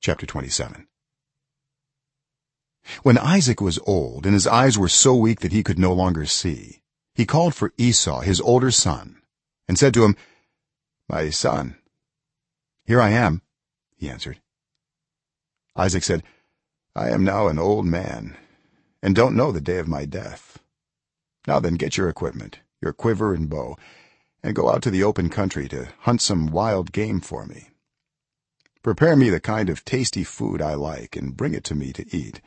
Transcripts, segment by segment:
chapter 27 when isaac was old and his eyes were so weak that he could no longer see he called for esau his older son and said to him my son here i am he answered. Isaac said i am now an old man and don't know the day of my death. Now then get your equipment your quiver and bow and go out to the open country to hunt some wild game for me prepare me the kind of tasty food i like and bring it to me to eat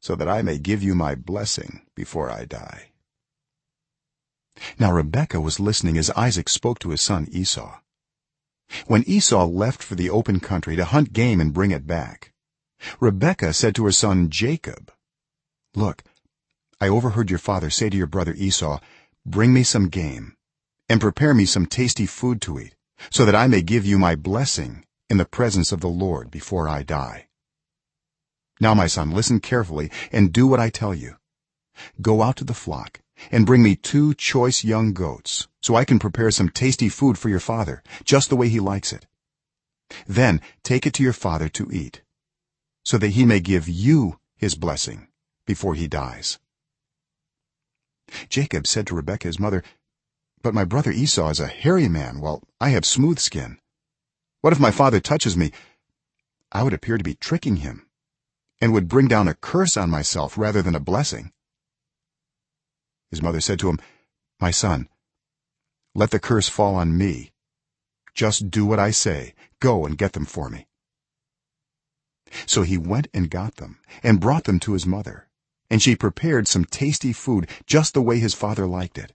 so that i may give you my blessing before i die. Now rebekah was listening as isaac spoke to his son esau. When esau left for the open country to hunt game and bring it back rebekah said to her son jacob look i overheard your father say to your brother esau bring me some game and prepare me some tasty food to eat so that i may give you my blessing in the presence of the lord before i die. Now my son listen carefully and do what i tell you. Go out to the flock and bring me two choice young goats so i can prepare some tasty food for your father just the way he likes it. Then take it to your father to eat so that he may give you his blessing before he dies. Jacob said to rebekah his mother but my brother esau is a hairy man while i have smooth skin what if my father touches me? I would appear to be tricking him and would bring down a curse on myself rather than a blessing. His mother said to him my son let the curse fall on me. Just do what i say. Go and get them for me. So he went and got them and brought them to his mother. And she prepared some tasty food just the way his father liked it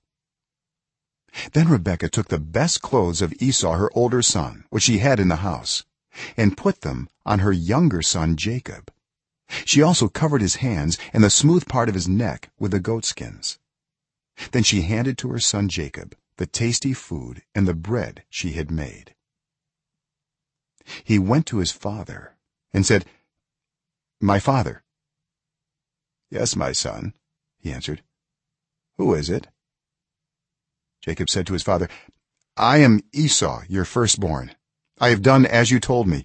then rebekah took the best clothes of esau her older son which she had in the house and put them on her younger son jacob. She also covered his hands and the smooth part of his neck with the goatskins then she handed to her son jacob the tasty food and the bread she had made. He went to his father and said my father. Yes my son he answered. Who is it jacob said to his father i am esau your firstborn. I have done as you told me.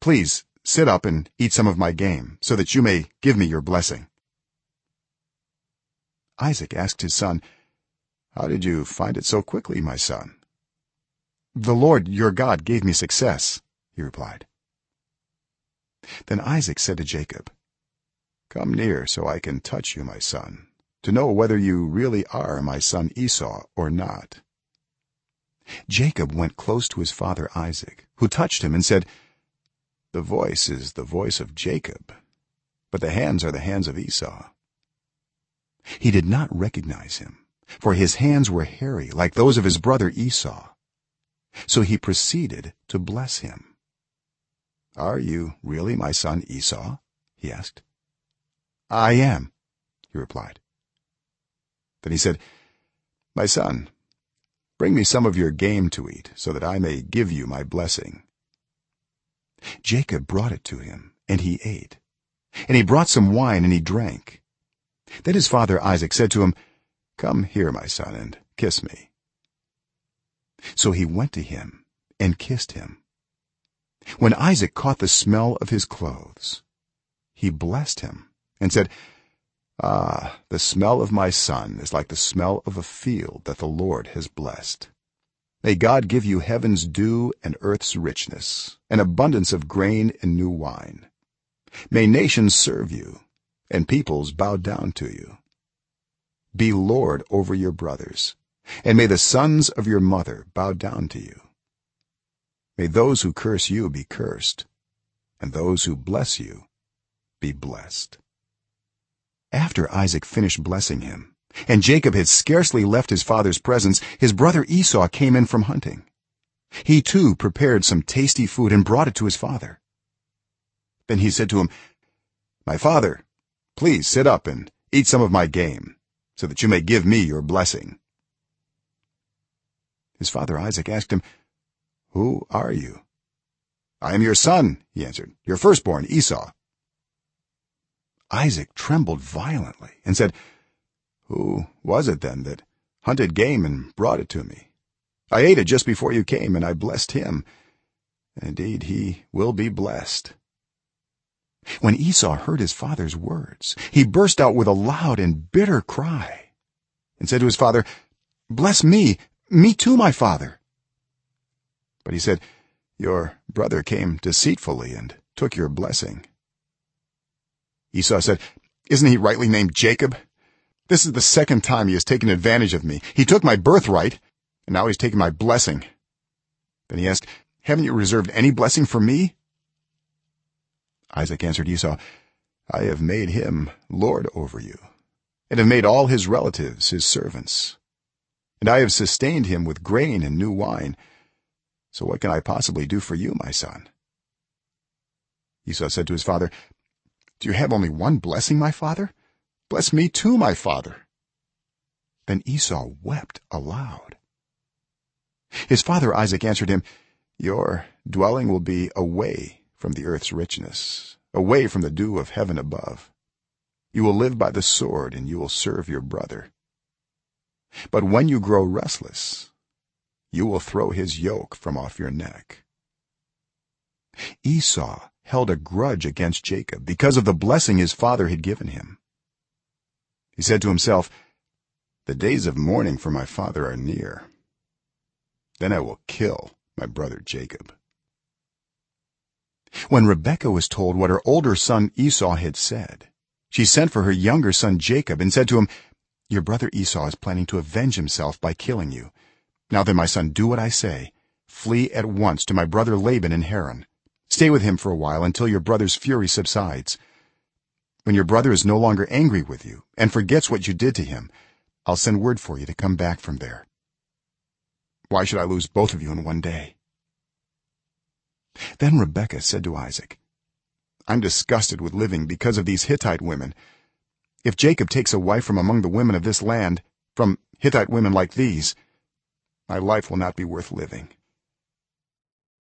Please sit up and eat some of my game so that you may give me your blessing. Isaac asked his son how did you find it so quickly my son? The lord your god gave me success he replied. Then isaac said to jacob come near so i can touch you my son to know whether you really are my son esau or not. Jacob went close to his father isaac who touched him and said the voice is the voice of jacob but the hands are the hands of esau. He did not recognize him for his hands were hairy like those of his brother esau. So he proceeded to bless him. Are you really my son esau? he asked. I am he replied then he said my son bring me some of your game to eat so that i may give you my blessing. Jacob brought it to him and he ate. And he brought some wine and he drank. Then his father isaac said to him come here my son and kiss me. So he went to him and kissed him. When isaac caught the smell of his clothes he blessed him and said ah the smell of my son is like the smell of a field that the lord has blessed. May god give you heaven's dew and earth's richness an abundance of grain and new wine. May nations serve you and peoples bow down to you. Be lord over your brothers and may the sons of your mother bow down to you. May those who curse you be cursed and those who bless you be blessed after isaac finished blessing him. And jacob had scarcely left his father's presence his brother esau came in from hunting. He too prepared some tasty food and brought it to his father. Then he said to him my father please sit up and eat some of my game so that you may give me your blessing. His father isaac asked him who are you? I am your son he answered your firstborn esau isaac trembled violently and said who was it then that hunted game and brought it to me? I ate it just before you came and i blessed him. Indeed he will be blessed. When esau heard his father's words he burst out with a loud and bitter cry and said to his father bless me me too my father. But he said your brother came deceitfully and took your blessing esau said isn't he rightly named jacob? This is the second time he has taken advantage of me. He took my birthright and now he's taken my blessing. Then he asked haven't you reserved any blessing for me? Isaac answered esau i have made him lord over you and have made all his relatives his servants and i have sustained him with grain and new wine. So what can i possibly do for you my son? Esau said to his father do you have only one blessing my father? Bless me too my father. Then esau wept aloud. His father isaac answered him your dwelling will be away from the earth's richness away from the dew of heaven above. You will live by the sword and you will serve your brother. But when you grow restless you will throw his yoke from off your neck. Esau held a grudge against jacob because of the blessing his father had given him. He said to himself the days of mourning for my father are near. Then i will kill my brother jacob. When rebekah was told what her older son esau had said she sent for her younger son jacob and said to him your brother esau is planning to avenge himself by killing you. Now then my son do what i say. Flee at once to my brother laban in haran stay with him for a while until your brother's fury subsides. When your brother is no longer angry with you and forgets what you did to him i'll send word for you to come back from there. Why should i lose both of you in one day? Then rebekah said to isaac i'm disgusted with living because of these hittite women. If jacob takes a wife from among the women of this land from hittite women like these my life will not be worth living